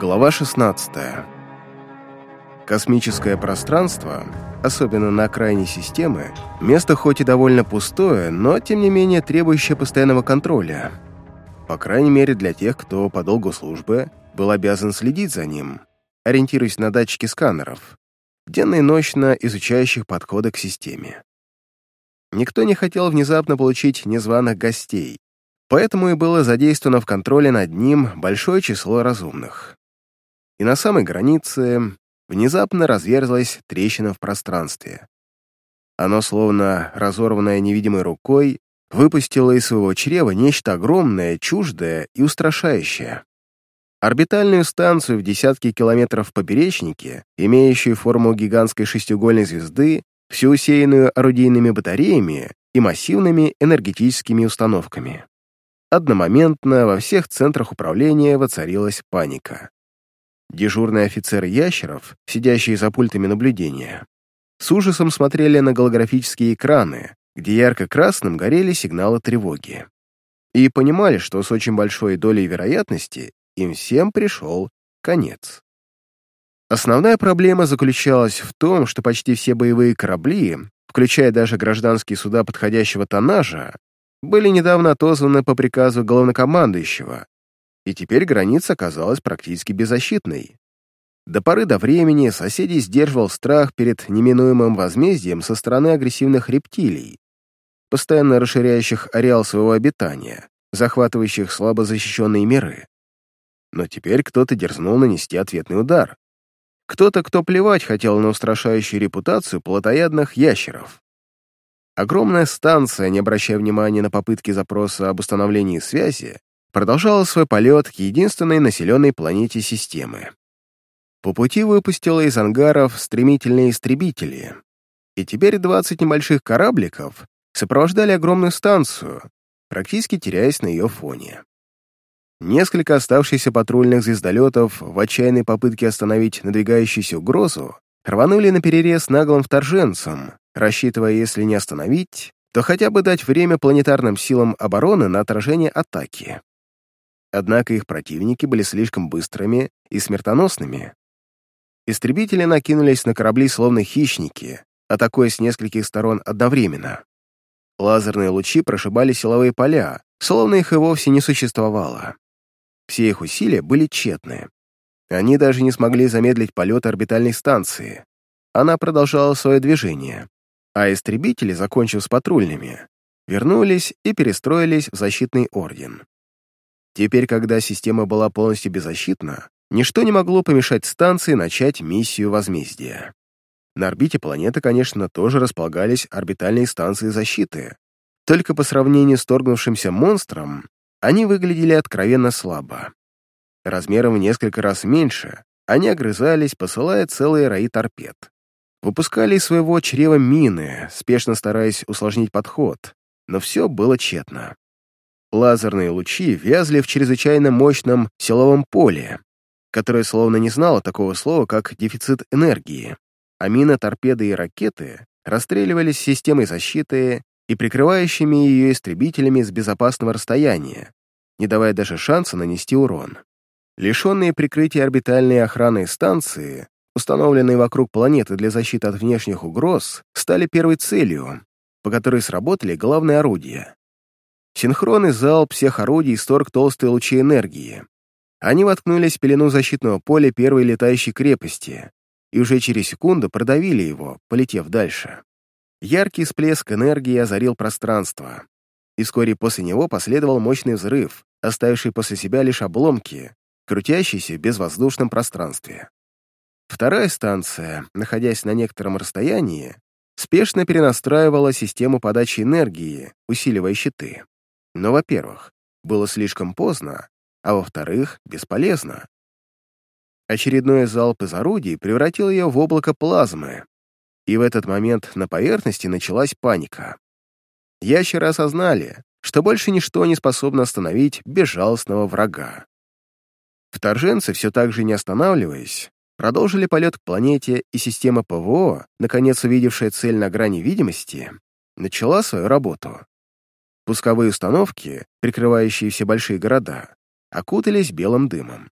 Глава 16. Космическое пространство, особенно на окраине системы, место хоть и довольно пустое, но тем не менее требующее постоянного контроля. По крайней мере для тех, кто по долгу службы был обязан следить за ним, ориентируясь на датчики сканеров, денно и ночно изучающих подходы к системе. Никто не хотел внезапно получить незваных гостей, поэтому и было задействовано в контроле над ним большое число разумных. И на самой границе внезапно разверзлась трещина в пространстве. Оно, словно разорванное невидимой рукой, выпустило из своего чрева нечто огромное, чуждое и устрашающее. Орбитальную станцию в десятки километров поперечнике, имеющую форму гигантской шестиугольной звезды, всю усеянную орудийными батареями и массивными энергетическими установками. Одномоментно во всех центрах управления воцарилась паника. Дежурные офицеры ящеров, сидящие за пультами наблюдения, с ужасом смотрели на голографические экраны, где ярко-красным горели сигналы тревоги. И понимали, что с очень большой долей вероятности им всем пришел конец. Основная проблема заключалась в том, что почти все боевые корабли, включая даже гражданские суда подходящего тоннажа, были недавно отозваны по приказу главнокомандующего, и теперь граница оказалась практически беззащитной. До поры до времени соседей сдерживал страх перед неминуемым возмездием со стороны агрессивных рептилий, постоянно расширяющих ареал своего обитания, захватывающих слабо защищенные миры. Но теперь кто-то дерзнул нанести ответный удар. Кто-то, кто плевать хотел на устрашающую репутацию плотоядных ящеров. Огромная станция, не обращая внимания на попытки запроса об установлении связи, продолжала свой полет к единственной населенной планете системы. По пути выпустила из ангаров стремительные истребители, и теперь 20 небольших корабликов сопровождали огромную станцию, практически теряясь на ее фоне. Несколько оставшихся патрульных звездолетов в отчаянной попытке остановить надвигающуюся угрозу рванули на перерез наглым вторженцам, рассчитывая, если не остановить, то хотя бы дать время планетарным силам обороны на отражение атаки. Однако их противники были слишком быстрыми и смертоносными. Истребители накинулись на корабли словно хищники, атакуя с нескольких сторон одновременно. Лазерные лучи прошибали силовые поля, словно их и вовсе не существовало. Все их усилия были тщетны. Они даже не смогли замедлить полет орбитальной станции. Она продолжала свое движение, а истребители, закончив с патрульными, вернулись и перестроились в защитный орден. Теперь, когда система была полностью беззащитна, ничто не могло помешать станции начать миссию возмездия. На орбите планеты, конечно, тоже располагались орбитальные станции защиты, только по сравнению с торгнувшимся монстром они выглядели откровенно слабо. Размером в несколько раз меньше, они огрызались, посылая целые раи торпед. Выпускали из своего чрева мины, спешно стараясь усложнить подход, но все было тщетно. Лазерные лучи вязли в чрезвычайно мощном силовом поле, которое словно не знало такого слова, как дефицит энергии, а мины, торпеды и ракеты расстреливались системой защиты и прикрывающими ее истребителями с безопасного расстояния, не давая даже шанса нанести урон. Лишенные прикрытия орбитальной охраны станции установленные вокруг планеты для защиты от внешних угроз, стали первой целью, по которой сработали главные орудия. Синхронный залп всех орудий исторг толстые лучи энергии. Они воткнулись в пелену защитного поля первой летающей крепости и уже через секунду продавили его, полетев дальше. Яркий всплеск энергии озарил пространство, и вскоре после него последовал мощный взрыв, оставивший после себя лишь обломки, крутящиеся в безвоздушном пространстве. Вторая станция, находясь на некотором расстоянии, спешно перенастраивала систему подачи энергии, усиливая щиты. Но, во-первых, было слишком поздно, а во-вторых, бесполезно. Очередной залп из орудий превратил ее в облако плазмы, и в этот момент на поверхности началась паника. Ящеры осознали, что больше ничто не способно остановить безжалостного врага. Вторженцы, все так же не останавливаясь, продолжили полет к планете, и система ПВО, наконец увидевшая цель на грани видимости, начала свою работу. Пусковые установки, прикрывающие все большие города, окутались белым дымом.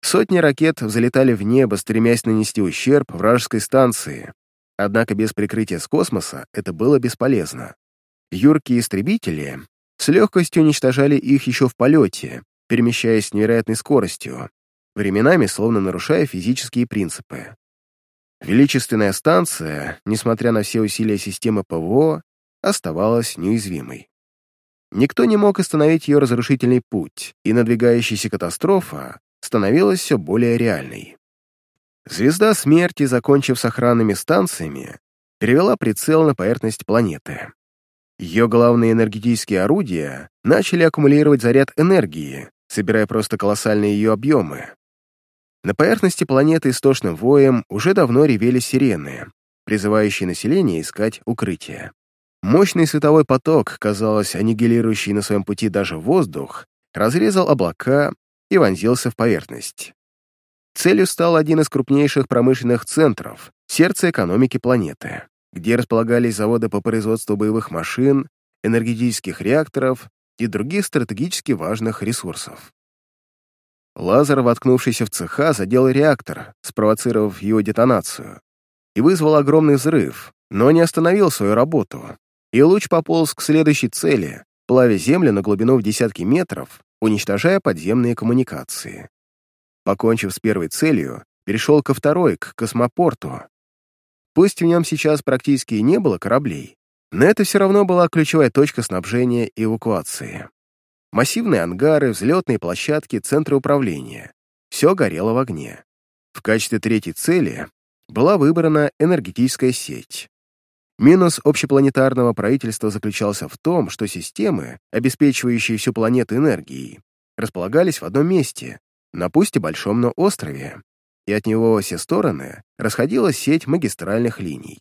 Сотни ракет взлетали в небо, стремясь нанести ущерб вражеской станции. Однако без прикрытия с космоса это было бесполезно. Юркие истребители с легкостью уничтожали их еще в полете, перемещаясь с невероятной скоростью, временами словно нарушая физические принципы. Величественная станция, несмотря на все усилия системы ПВО, оставалась неуязвимой. Никто не мог остановить ее разрушительный путь, и надвигающаяся катастрофа становилась все более реальной. Звезда смерти, закончив с охранными станциями, перевела прицел на поверхность планеты. Ее главные энергетические орудия начали аккумулировать заряд энергии, собирая просто колоссальные ее объемы. На поверхности планеты истошным воем уже давно ревели сирены, призывающие население искать укрытие. Мощный световой поток, казалось, аннигилирующий на своем пути даже воздух, разрезал облака и вонзился в поверхность. Целью стал один из крупнейших промышленных центров, сердце экономики планеты, где располагались заводы по производству боевых машин, энергетических реакторов и других стратегически важных ресурсов. Лазер, воткнувшийся в цеха, задел реактор, спровоцировав его детонацию, и вызвал огромный взрыв, но не остановил свою работу, и луч пополз к следующей цели, плавя землю на глубину в десятки метров, уничтожая подземные коммуникации. Покончив с первой целью, перешел ко второй, к космопорту. Пусть в нем сейчас практически и не было кораблей, но это все равно была ключевая точка снабжения и эвакуации. Массивные ангары, взлетные площадки, центры управления. Все горело в огне. В качестве третьей цели была выбрана энергетическая сеть. Минус общепланетарного правительства заключался в том, что системы, обеспечивающие всю планету энергией, располагались в одном месте, на пусть большом, но острове, и от него во все стороны расходилась сеть магистральных линий.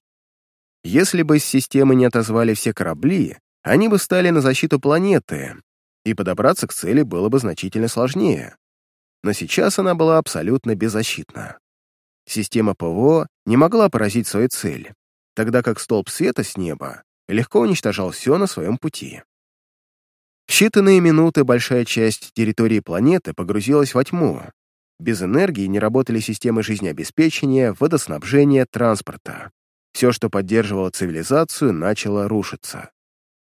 Если бы с системы не отозвали все корабли, они бы стали на защиту планеты, и подобраться к цели было бы значительно сложнее. Но сейчас она была абсолютно беззащитна. Система ПВО не могла поразить свою цель, тогда как столб света с неба легко уничтожал все на своем пути. В считанные минуты большая часть территории планеты погрузилась во тьму. Без энергии не работали системы жизнеобеспечения, водоснабжения, транспорта. Все, что поддерживало цивилизацию, начало рушиться.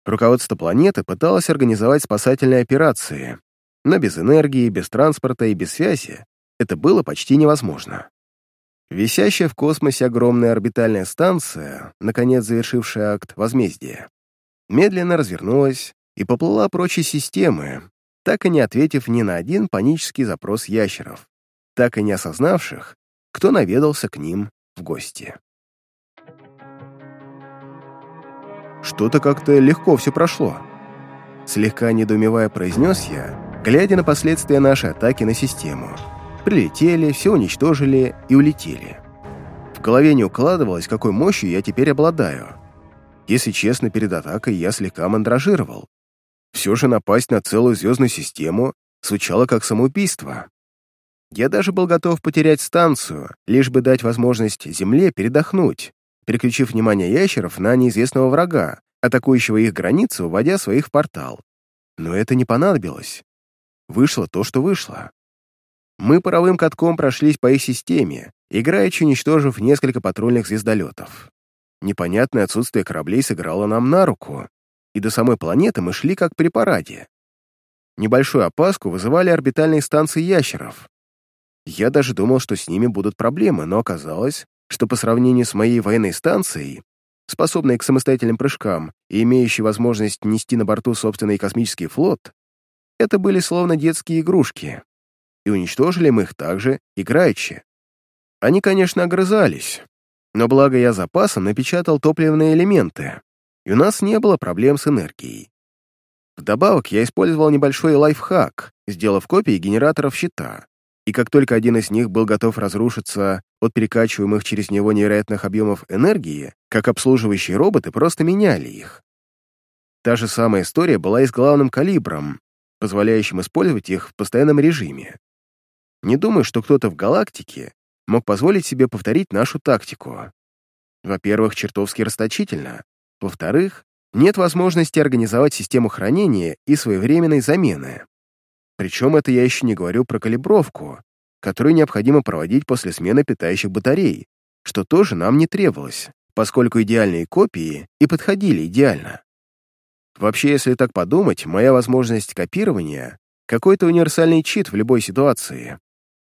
Руководство планеты пыталось организовать спасательные операции, но без энергии, без транспорта и без связи это было почти невозможно. Висящая в космосе огромная орбитальная станция, наконец завершившая акт возмездия, медленно развернулась и поплыла прочь из системы, так и не ответив ни на один панический запрос ящеров, так и не осознавших, кто наведался к ним в гости. Что-то как-то легко все прошло. Слегка недоумевая произнес я, глядя на последствия нашей атаки на систему — Прилетели, все уничтожили и улетели. В голове не укладывалось, какой мощью я теперь обладаю. Если честно, перед атакой я слегка мандражировал. Все же напасть на целую звездную систему звучало как самоубийство. Я даже был готов потерять станцию, лишь бы дать возможность Земле передохнуть, переключив внимание ящеров на неизвестного врага, атакующего их границу, вводя своих в портал. Но это не понадобилось. Вышло то, что вышло. Мы паровым катком прошлись по их системе, играючи уничтожив несколько патрульных звездолетов. Непонятное отсутствие кораблей сыграло нам на руку, и до самой планеты мы шли как при параде. Небольшую опаску вызывали орбитальные станции ящеров. Я даже думал, что с ними будут проблемы, но оказалось, что по сравнению с моей военной станцией, способной к самостоятельным прыжкам и имеющей возможность нести на борту собственный космический флот, это были словно детские игрушки и уничтожили мы их также играючи. Они, конечно, огрызались, но благо я запасом напечатал топливные элементы, и у нас не было проблем с энергией. Вдобавок я использовал небольшой лайфхак, сделав копии генераторов щита, и как только один из них был готов разрушиться от перекачиваемых через него невероятных объемов энергии, как обслуживающие роботы просто меняли их. Та же самая история была и с главным калибром, позволяющим использовать их в постоянном режиме. Не думаю, что кто-то в галактике мог позволить себе повторить нашу тактику. Во-первых, чертовски расточительно. Во-вторых, нет возможности организовать систему хранения и своевременной замены. Причем это я еще не говорю про калибровку, которую необходимо проводить после смены питающих батарей, что тоже нам не требовалось, поскольку идеальные копии и подходили идеально. Вообще, если так подумать, моя возможность копирования — какой-то универсальный чит в любой ситуации.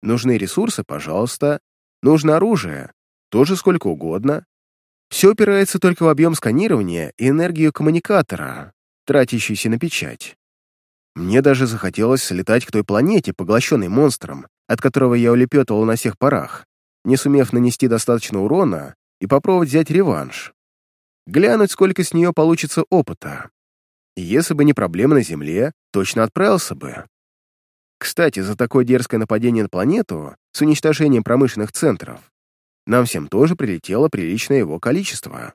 Нужны ресурсы — пожалуйста. Нужно оружие — тоже сколько угодно. Все упирается только в объем сканирования и энергию коммуникатора, тратящуюся на печать. Мне даже захотелось слетать к той планете, поглощенной монстром, от которого я улепетывал на всех парах, не сумев нанести достаточно урона и попробовать взять реванш. Глянуть, сколько с нее получится опыта. И если бы не проблема на Земле, точно отправился бы. Кстати, за такое дерзкое нападение на планету с уничтожением промышленных центров нам всем тоже прилетело приличное его количество.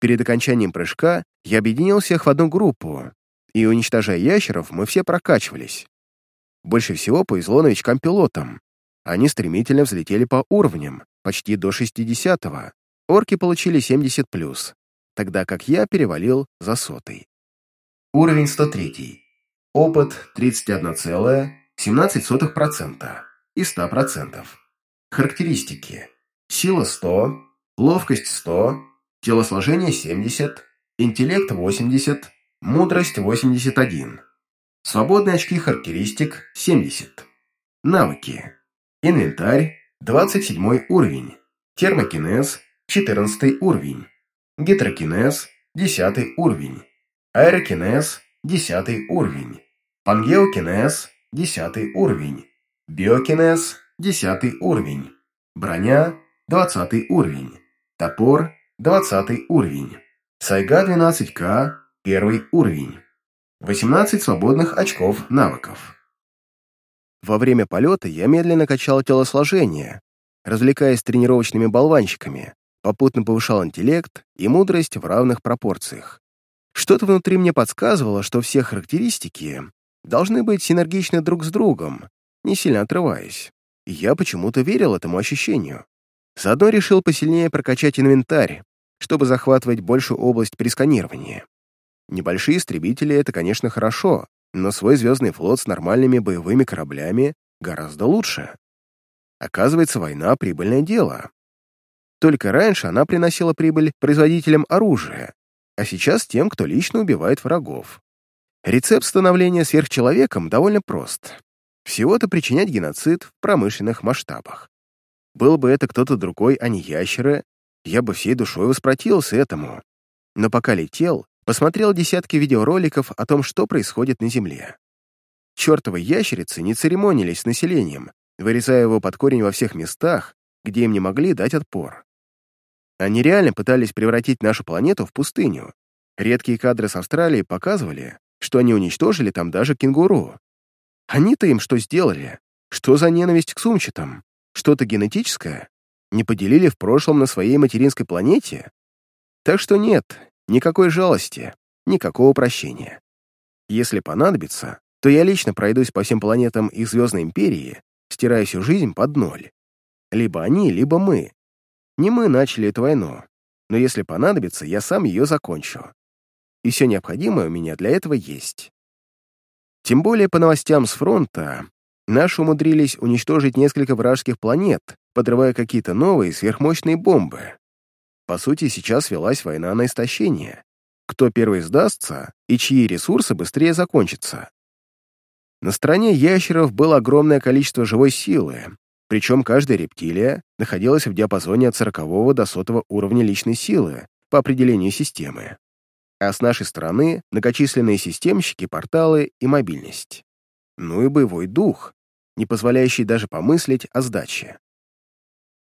Перед окончанием прыжка я объединил всех в одну группу, и, уничтожая ящеров, мы все прокачивались. Больше всего повезло новичкам-пилотам. Они стремительно взлетели по уровням, почти до 60-го. Орки получили 70+, тогда как я перевалил за сотый. Уровень 103. Опыт 31,17% из 100%. Характеристики. Сила 100, ловкость 100, телосложение 70, интеллект 80, мудрость 81. Свободные очки характеристик 70. Навыки. Инвентарь 27 уровень. Термокинез 14 уровень. Гидрокинез 10 уровень. Аэрокинез 10 уровень. Пангеокинез 10 уровень. Биокинез 10 уровень. Броня 20 уровень. Топор 20 уровень. Сайга 12К 1 уровень. 18 свободных очков навыков. Во время полета я медленно качал телосложение, развлекаясь тренировочными болванчиками, попутно повышал интеллект и мудрость в равных пропорциях. Что-то внутри мне подсказывало, что все характеристики должны быть синергичны друг с другом, не сильно отрываясь. И я почему-то верил этому ощущению. Заодно решил посильнее прокачать инвентарь, чтобы захватывать большую область при сканировании. Небольшие истребители — это, конечно, хорошо, но свой звездный флот с нормальными боевыми кораблями гораздо лучше. Оказывается, война — прибыльное дело. Только раньше она приносила прибыль производителям оружия, а сейчас тем, кто лично убивает врагов. Рецепт становления сверхчеловеком довольно прост. Всего-то причинять геноцид в промышленных масштабах. Был бы это кто-то другой, а не ящеры, я бы всей душой воспротивился этому. Но пока летел, посмотрел десятки видеороликов о том, что происходит на Земле. Чертовы ящерицы не церемонились с населением, вырезая его под корень во всех местах, где им не могли дать отпор. Они реально пытались превратить нашу планету в пустыню. Редкие кадры с Австралии показывали, что они уничтожили там даже кенгуру. Они-то им что сделали? Что за ненависть к сумчатам? Что-то генетическое? Не поделили в прошлом на своей материнской планете? Так что нет, Никакой жалости, никакого прощения. Если понадобится, то я лично пройдусь по всем планетам их Звездной Империи, стирая всю жизнь под ноль. Либо они, либо мы. Не мы начали эту войну, но если понадобится, я сам ее закончу. И все необходимое у меня для этого есть. Тем более по новостям с фронта наши умудрились уничтожить несколько вражеских планет, подрывая какие-то новые сверхмощные бомбы. По сути, сейчас велась война на истощение. Кто первый сдастся и чьи ресурсы быстрее закончатся. На стороне ящеров было огромное количество живой силы, причем каждая рептилия находилась в диапазоне от 40 до 100 уровня личной силы по определению системы. А с нашей стороны многочисленные системщики, порталы и мобильность. Ну и боевой дух, не позволяющий даже помыслить о сдаче.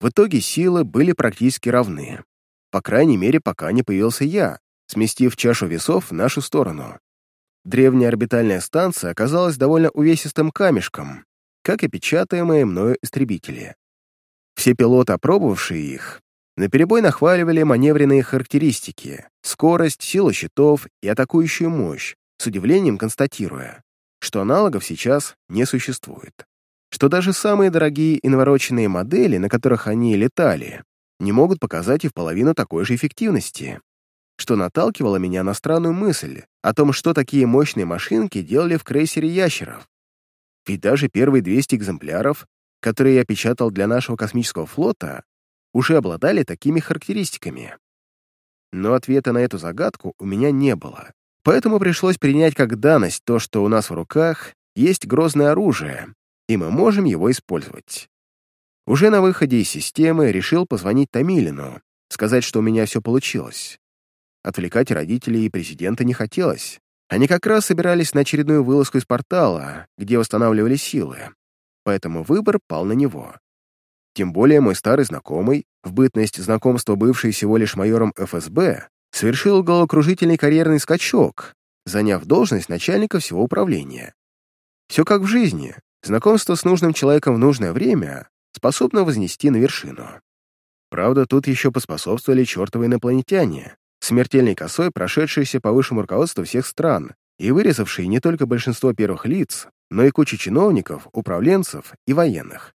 В итоге силы были практически равны. По крайней мере, пока не появился я, сместив чашу весов в нашу сторону. Древняя орбитальная станция оказалась довольно увесистым камешком, как и печатаемые мною истребители. Все пилоты, опробовавшие их, наперебой нахваливали маневренные характеристики, скорость, силу щитов и атакующую мощь, с удивлением констатируя, что аналогов сейчас не существует. Что даже самые дорогие и навороченные модели, на которых они летали, не могут показать и в половину такой же эффективности, что наталкивало меня на странную мысль о том, что такие мощные машинки делали в крейсере ящеров. Ведь даже первые 200 экземпляров которые я печатал для нашего космического флота, уже обладали такими характеристиками. Но ответа на эту загадку у меня не было, поэтому пришлось принять как данность то, что у нас в руках есть грозное оружие, и мы можем его использовать. Уже на выходе из системы решил позвонить Томилину, сказать, что у меня все получилось. Отвлекать родителей и президента не хотелось. Они как раз собирались на очередную вылазку из портала, где восстанавливали силы, поэтому выбор пал на него. Тем более мой старый знакомый, в бытность знакомства бывший всего лишь майором ФСБ, совершил головокружительный карьерный скачок, заняв должность начальника всего управления. Все как в жизни. Знакомство с нужным человеком в нужное время способно вознести на вершину. Правда, тут еще поспособствовали чертовы инопланетяне, смертельной косой, прошедшиеся по высшему руководству всех стран и вырезавшие не только большинство первых лиц, но и кучу чиновников, управленцев и военных.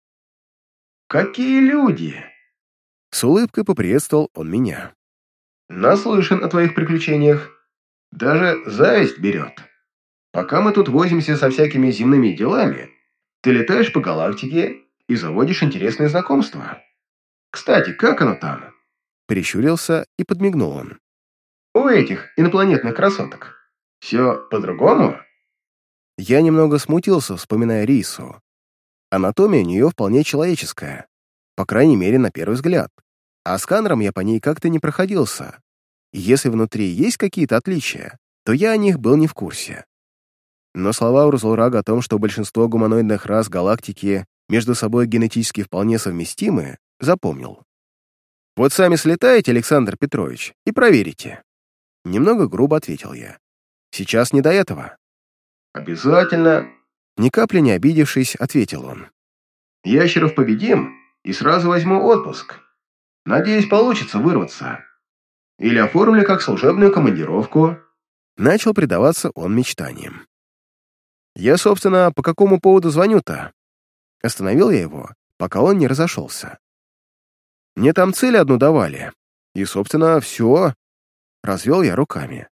«Какие люди!» С улыбкой поприветствовал он меня. «Наслышан о твоих приключениях. Даже зависть берет. Пока мы тут возимся со всякими земными делами, ты летаешь по галактике и заводишь интересные знакомства. Кстати, как оно там?» Прищурился и подмигнул он. «У этих инопланетных красоток. Все по-другому?» Я немного смутился, вспоминая Рису. Анатомия у нее вполне человеческая, по крайней мере, на первый взгляд. А сканером я по ней как-то не проходился. Если внутри есть какие-то отличия, то я о них был не в курсе. Но слова Урзулрага о том, что большинство гуманоидных рас галактики между собой генетически вполне совместимы, запомнил. «Вот сами слетаете, Александр Петрович, и проверите». Немного грубо ответил я. «Сейчас не до этого». «Обязательно ни капли не обидевшись, ответил он. «Ящеров победим и сразу возьму отпуск. Надеюсь, получится вырваться. Или оформлю как служебную командировку». Начал предаваться он мечтаниям. «Я, собственно, по какому поводу звоню-то?» Остановил я его, пока он не разошелся. «Мне там цель одну давали, и, собственно, все». Развел я руками.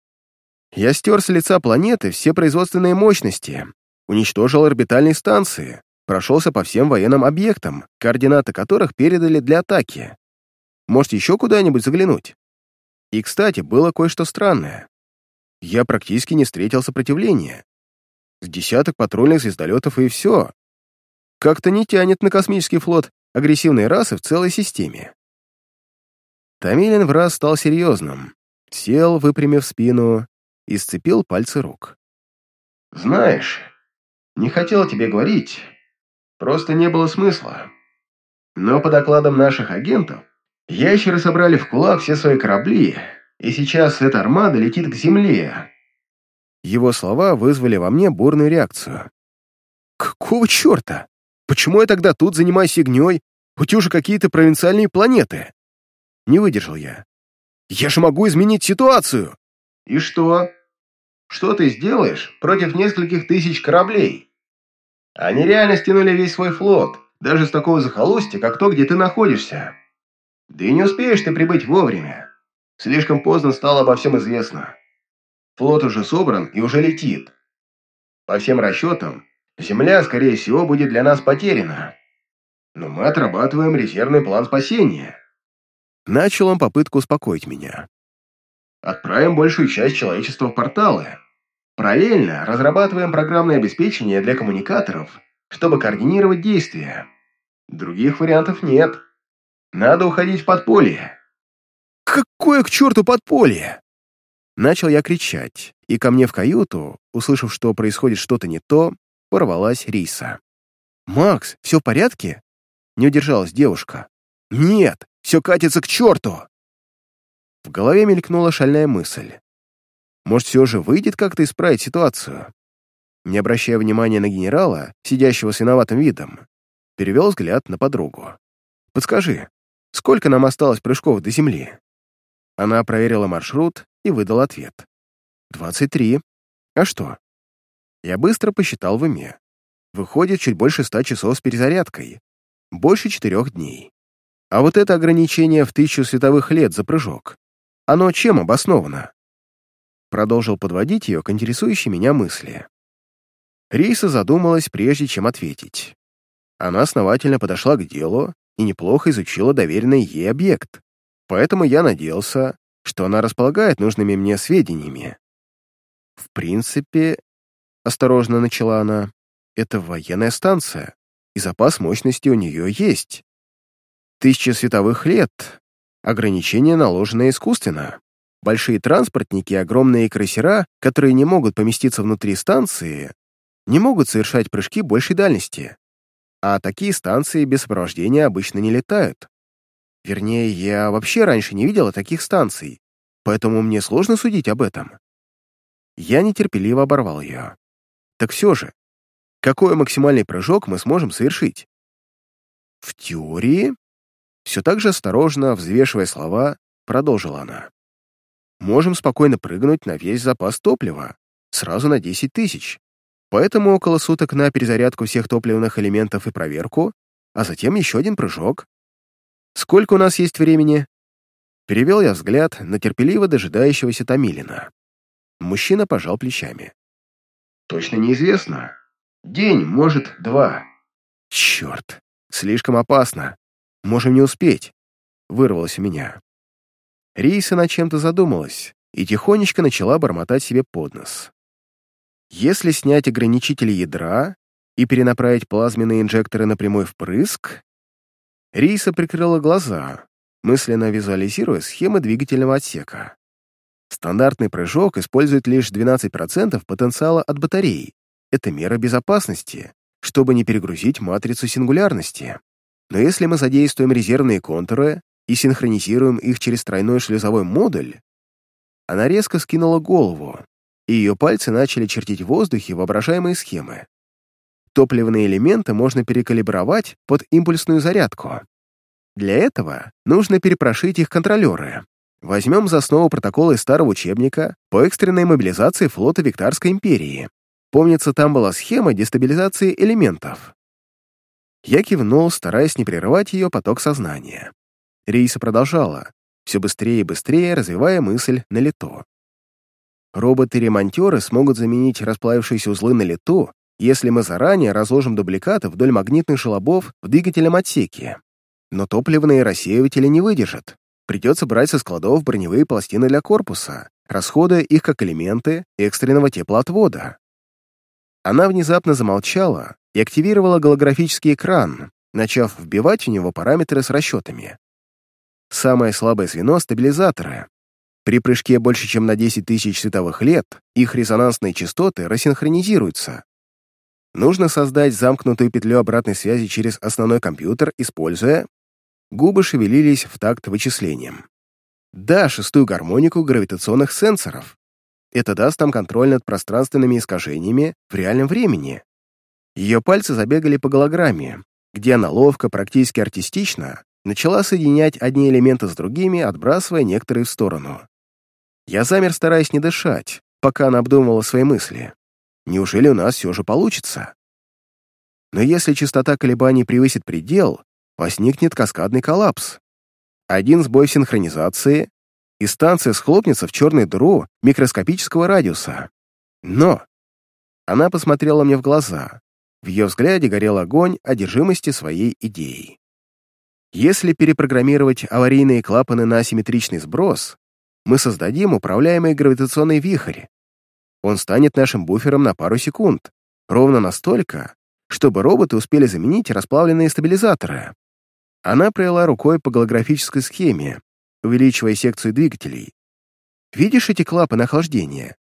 Я стер с лица планеты все производственные мощности, уничтожил орбитальные станции, прошелся по всем военным объектам, координаты которых передали для атаки. Может, еще куда-нибудь заглянуть? И, кстати, было кое-что странное. Я практически не встретил сопротивления. С десяток патрульных звездолетов и все. Как-то не тянет на космический флот агрессивной расы в целой системе. Томилин в раз стал серьезным. Сел, выпрямив спину, и сцепил пальцы рук. «Знаешь, не хотел тебе говорить, просто не было смысла. Но по докладам наших агентов, ящеры собрали в кулак все свои корабли, и сейчас эта армада летит к земле. Его слова вызвали во мне бурную реакцию. «Какого черта? Почему я тогда тут занимаюсь фигней? Утюжу какие-то провинциальные планеты?» Не выдержал я. «Я же могу изменить ситуацию!» «И что? Что ты сделаешь против нескольких тысяч кораблей?» Они реально стянули весь свой флот, даже с такого захолустья, как то, где ты находишься. Да и не успеешь ты прибыть вовремя. Слишком поздно стало обо всем известно. Флот уже собран и уже летит. По всем расчетам, Земля, скорее всего, будет для нас потеряна. Но мы отрабатываем резервный план спасения. Начал он попытку успокоить меня. Отправим большую часть человечества в порталы. Параллельно разрабатываем программное обеспечение для коммуникаторов, чтобы координировать действия. Других вариантов нет. Надо уходить в подполье. «Какое к черту подполье?» Начал я кричать, и ко мне в каюту, услышав, что происходит что-то не то, порвалась Риса. «Макс, все в порядке?» Не удержалась девушка. «Нет, все катится к черту!» В голове мелькнула шальная мысль. Может, все же выйдет как-то исправить ситуацию? Не обращая внимания на генерала, сидящего с виноватым видом, перевел взгляд на подругу. «Подскажи, сколько нам осталось прыжков до Земли?» Она проверила маршрут и выдала ответ. «Двадцать три. А что?» Я быстро посчитал в уме. Выходит, чуть больше ста часов с перезарядкой. Больше четырех дней. А вот это ограничение в тысячу световых лет за прыжок, оно чем обосновано? Продолжил подводить ее к интересующей меня мысли. Риса задумалась, прежде чем ответить. Она основательно подошла к делу и неплохо изучила доверенный ей объект, поэтому я надеялся, что она располагает нужными мне сведениями. В принципе, осторожно начала она, это военная станция, и запас мощности у нее есть. Тысяча световых лет, ограничения наложены искусственно. Большие транспортники и огромные крейсера, которые не могут поместиться внутри станции, не могут совершать прыжки большей дальности. А такие станции без сопровождения обычно не летают. Вернее, я вообще раньше не видела таких станций, поэтому мне сложно судить об этом. Я нетерпеливо оборвал ее. Так все же, какой максимальный прыжок мы сможем совершить? В теории, все так же осторожно, взвешивая слова, продолжила она. Можем спокойно прыгнуть на весь запас топлива, сразу на 10 тысяч. Поэтому около суток на перезарядку всех топливных элементов и проверку, а затем еще один прыжок. Сколько у нас есть времени? Перевел я взгляд на терпеливо дожидающегося Томилина. Мужчина пожал плечами. Точно неизвестно. День, может, два. Черт, слишком опасно. Можем не успеть. Вырвалось у меня. Риса над чем-то задумалась и тихонечко начала бормотать себе под нос. Если снять ограничители ядра и перенаправить плазменные инжекторы на прямой впрыск, Риса прикрыла глаза, мысленно визуализируя схемы двигательного отсека. Стандартный прыжок использует лишь 12% потенциала от батареи. Это мера безопасности, чтобы не перегрузить матрицу сингулярности. Но если мы задействуем резервные контуры и синхронизируем их через тройной шлюзовой модуль, она резко скинула голову, и ее пальцы начали чертить в воздухе воображаемые схемы. Топливные элементы можно перекалибровать под импульсную зарядку. Для этого нужно перепрошить их контролеры. Возьмем за основу протоколы старого учебника по экстренной мобилизации флота Виктарской империи. Помнится, там была схема дестабилизации элементов. Я кивнул, стараясь не прерывать ее поток сознания. Рейса продолжала, все быстрее и быстрее развивая мысль на лету. Роботы-ремонтеры смогут заменить расплавившиеся узлы на лету, если мы заранее разложим дубликаты вдоль магнитных желобов в двигательном отсеке. Но топливные рассеиватели не выдержат. Придется брать со складов броневые пластины для корпуса, расходуя их как элементы экстренного теплоотвода. Она внезапно замолчала и активировала голографический экран, начав вбивать в него параметры с расчетами. Самое слабое звено — стабилизаторы, при прыжке больше, чем на 10 тысяч световых лет, их резонансные частоты рассинхронизируются. Нужно создать замкнутую петлю обратной связи через основной компьютер, используя... Губы шевелились в такт вычислением. Да, шестую гармонику гравитационных сенсоров. Это даст нам контроль над пространственными искажениями в реальном времени. Ее пальцы забегали по голограмме, где она ловко, практически артистично начала соединять одни элементы с другими, отбрасывая некоторые в сторону. Я замер, стараясь не дышать, пока она обдумывала свои мысли. Неужели у нас все же получится? Но если частота колебаний превысит предел, возникнет каскадный коллапс. Один сбой синхронизации, и станция схлопнется в черную дыру микроскопического радиуса. Но она посмотрела мне в глаза. В ее взгляде горел огонь одержимости своей идеей. Если перепрограммировать аварийные клапаны на асимметричный сброс, мы создадим управляемый гравитационный вихрь. Он станет нашим буфером на пару секунд, ровно настолько, чтобы роботы успели заменить расплавленные стабилизаторы. Она провела рукой по голографической схеме, увеличивая секцию двигателей. Видишь эти клапаны охлаждения?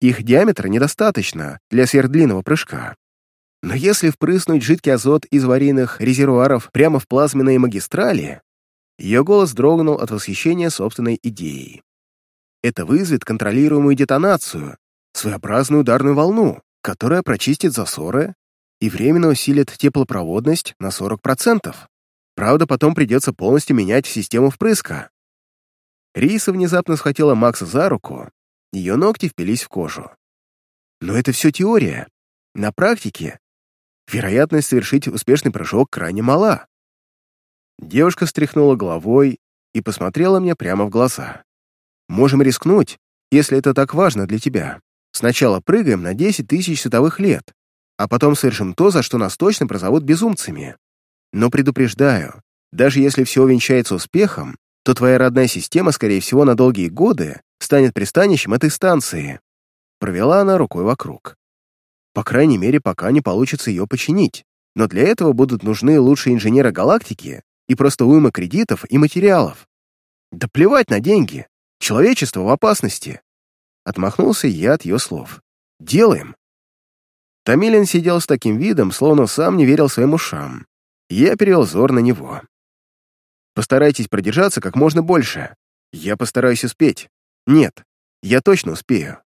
Их диаметра недостаточно для сверхдлинного прыжка. Но если впрыснуть жидкий азот из аварийных резервуаров прямо в плазменные магистрали, ее голос дрогнул от восхищения собственной идеей. Это вызовет контролируемую детонацию, своеобразную ударную волну, которая прочистит засоры и временно усилит теплопроводность на 40%. Правда, потом придется полностью менять систему впрыска. Риса внезапно схватила Макса за руку, ее ногти впились в кожу. Но это все теория. На практике вероятность совершить успешный прыжок крайне мала. Девушка стряхнула головой и посмотрела мне прямо в глаза. Можем рискнуть, если это так важно для тебя. Сначала прыгаем на 10 тысяч световых лет, а потом совершим то, за что нас точно прозовут безумцами. Но предупреждаю, даже если все увенчается успехом, то твоя родная система, скорее всего, на долгие годы станет пристанищем этой станции. Провела она рукой вокруг. По крайней мере, пока не получится ее починить. Но для этого будут нужны лучшие инженеры галактики и просто уйма кредитов и материалов. Да плевать на деньги. Человечество в опасности. Отмахнулся я от ее слов. Делаем. Томилин сидел с таким видом, словно сам не верил своим ушам. Я перевел взор на него. Постарайтесь продержаться как можно больше. Я постараюсь успеть. Нет, я точно успею.